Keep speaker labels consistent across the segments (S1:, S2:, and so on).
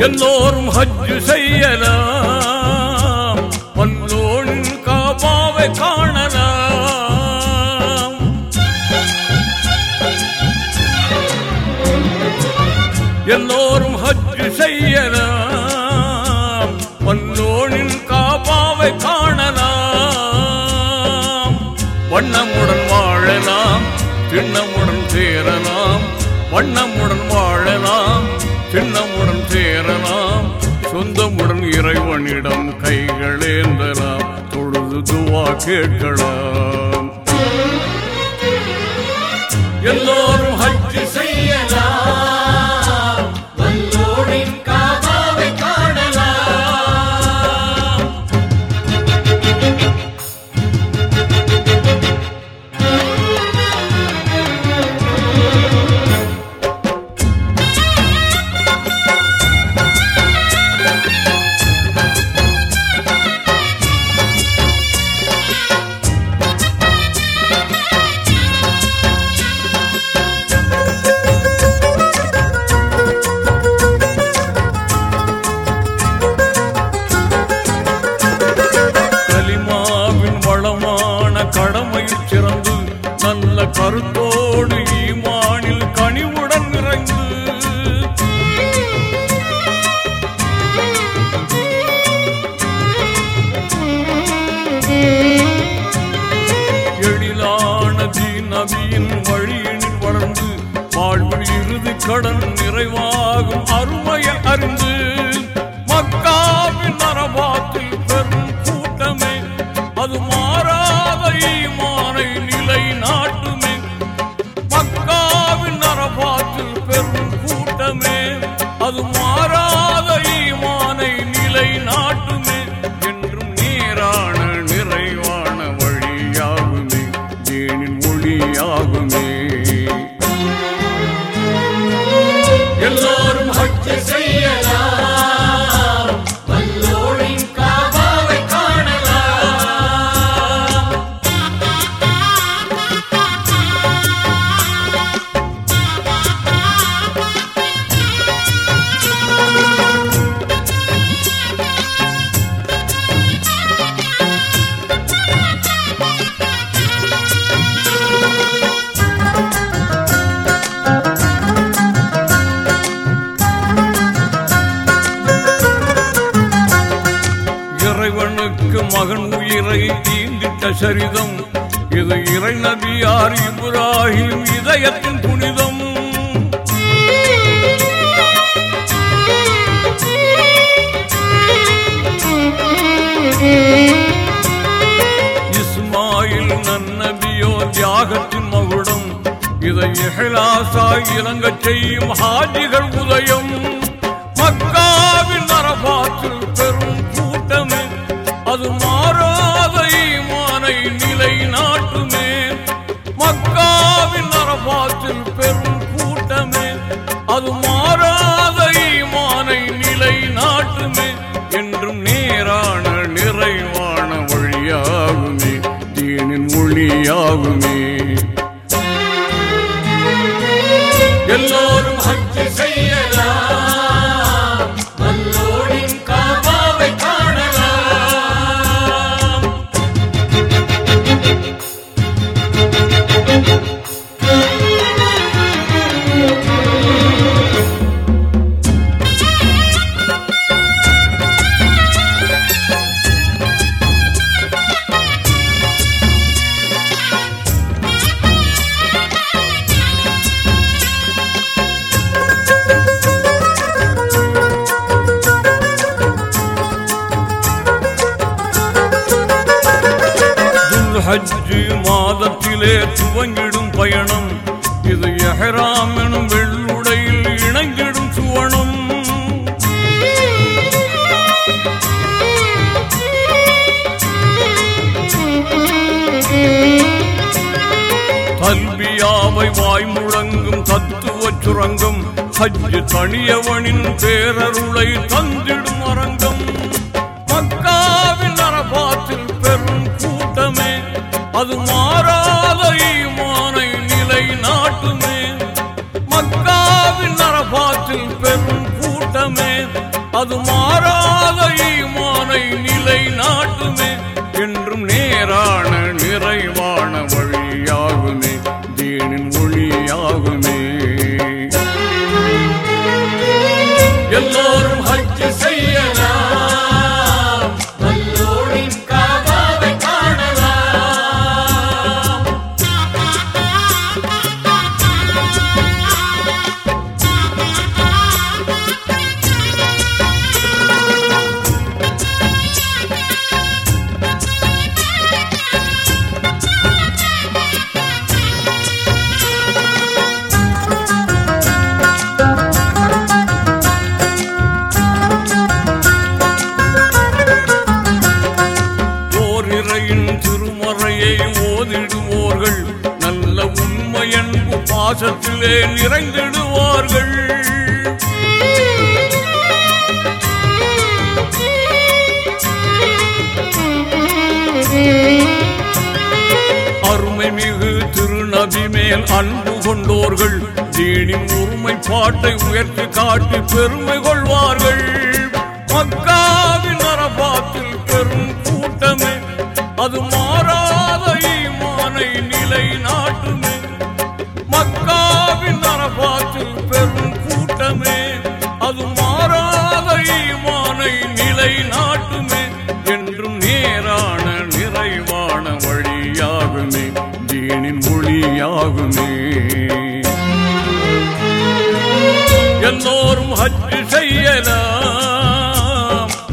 S1: எல்லோரும் ஹஜ்ஜு செய்யலாம். பல்லோனின் காபாவை காணலாம். எல்லோரும் ஹஜ்ஜு செய்யலாம். பல்லோனின் காபாவை காண சேரலாம். சொந்தமுடன் இறைவனிடம் கைகளேந்தலாம். தொழுது துவா கேட்கலாம். எல்லோரும் கடன் நிறைவாகும் அருள் உயிரை ஈந்திட்ட சரிதம். இது இறை நபியார் இப்ராஹிம் இதயத்தின் புனிதம். இஸ்மாயில் நன்னபியோ தியாகத்தின் மகுடம். இதை இஹலாசாய் இலங்கச் செய்யும் ஹாஜிகள் உதயம். மக்காவின் அரபாத்தில் தீனின் ஹஜ்ஜு மாதத்திலே துவங்கிடும் பயணம். இது எஹராம் எனும் வெள்ளுடையில் இணங்கிடும் சுவனம். கல்வியாவை வாய் முழங்கும் தத்துவ சுரங்கம் ஹஜ்ஜு தனியவனின் பேரருளை தந்திடும் அரங்கம். அது மாறாத ஈமானை நிலை நாட்டுமே மக்காவின் அரபாத்தில் பெரும் கூட்டமே. அது மாறாத பாசத்திலே நிறைந்திடுவார்கள். அருமை மிகு திருநபி மேல் அன்பு கொண்டோர்கள் தீனின் பாட்டை உயர்த்தி காட்டி பெருமை கொள்வார்கள். மக்காவின் அரபாத்தில் பெரும் கூட்டமே அது மாறாத ஈமானை நிலை நாட்டுமே மக்காவின் அரபாத்தில் பெரும் கூட்டமே அது மாறாத ஈமானை நிலை நாட்டுமே என்றும் நேரான நிறைவான வழியாகுமே தீனின் ஒளியாகுமே எல்லோரும் ஹஜ் செய்யலாம்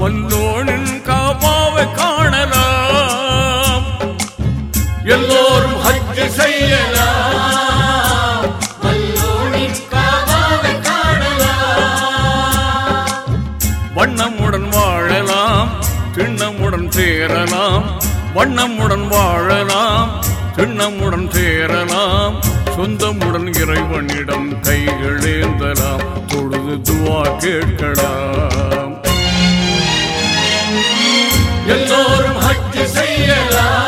S1: வல்லோனின் காபாவை காணலாம். எல்லோரும் ஹஜ் செய்யலாம். வண்ணமுடன் வாழலாம் திண்ணமுடன் சேரலாம் வண்ணமுடன் வாழலாம் திண்ணமுடன் சேரலாம் சொந்தமுடன் இறைவனிடம் கைகள் ஏந்தலாம் தொழுது துவா கேட்கலாம். எல்லோரும் செய்யலாம்.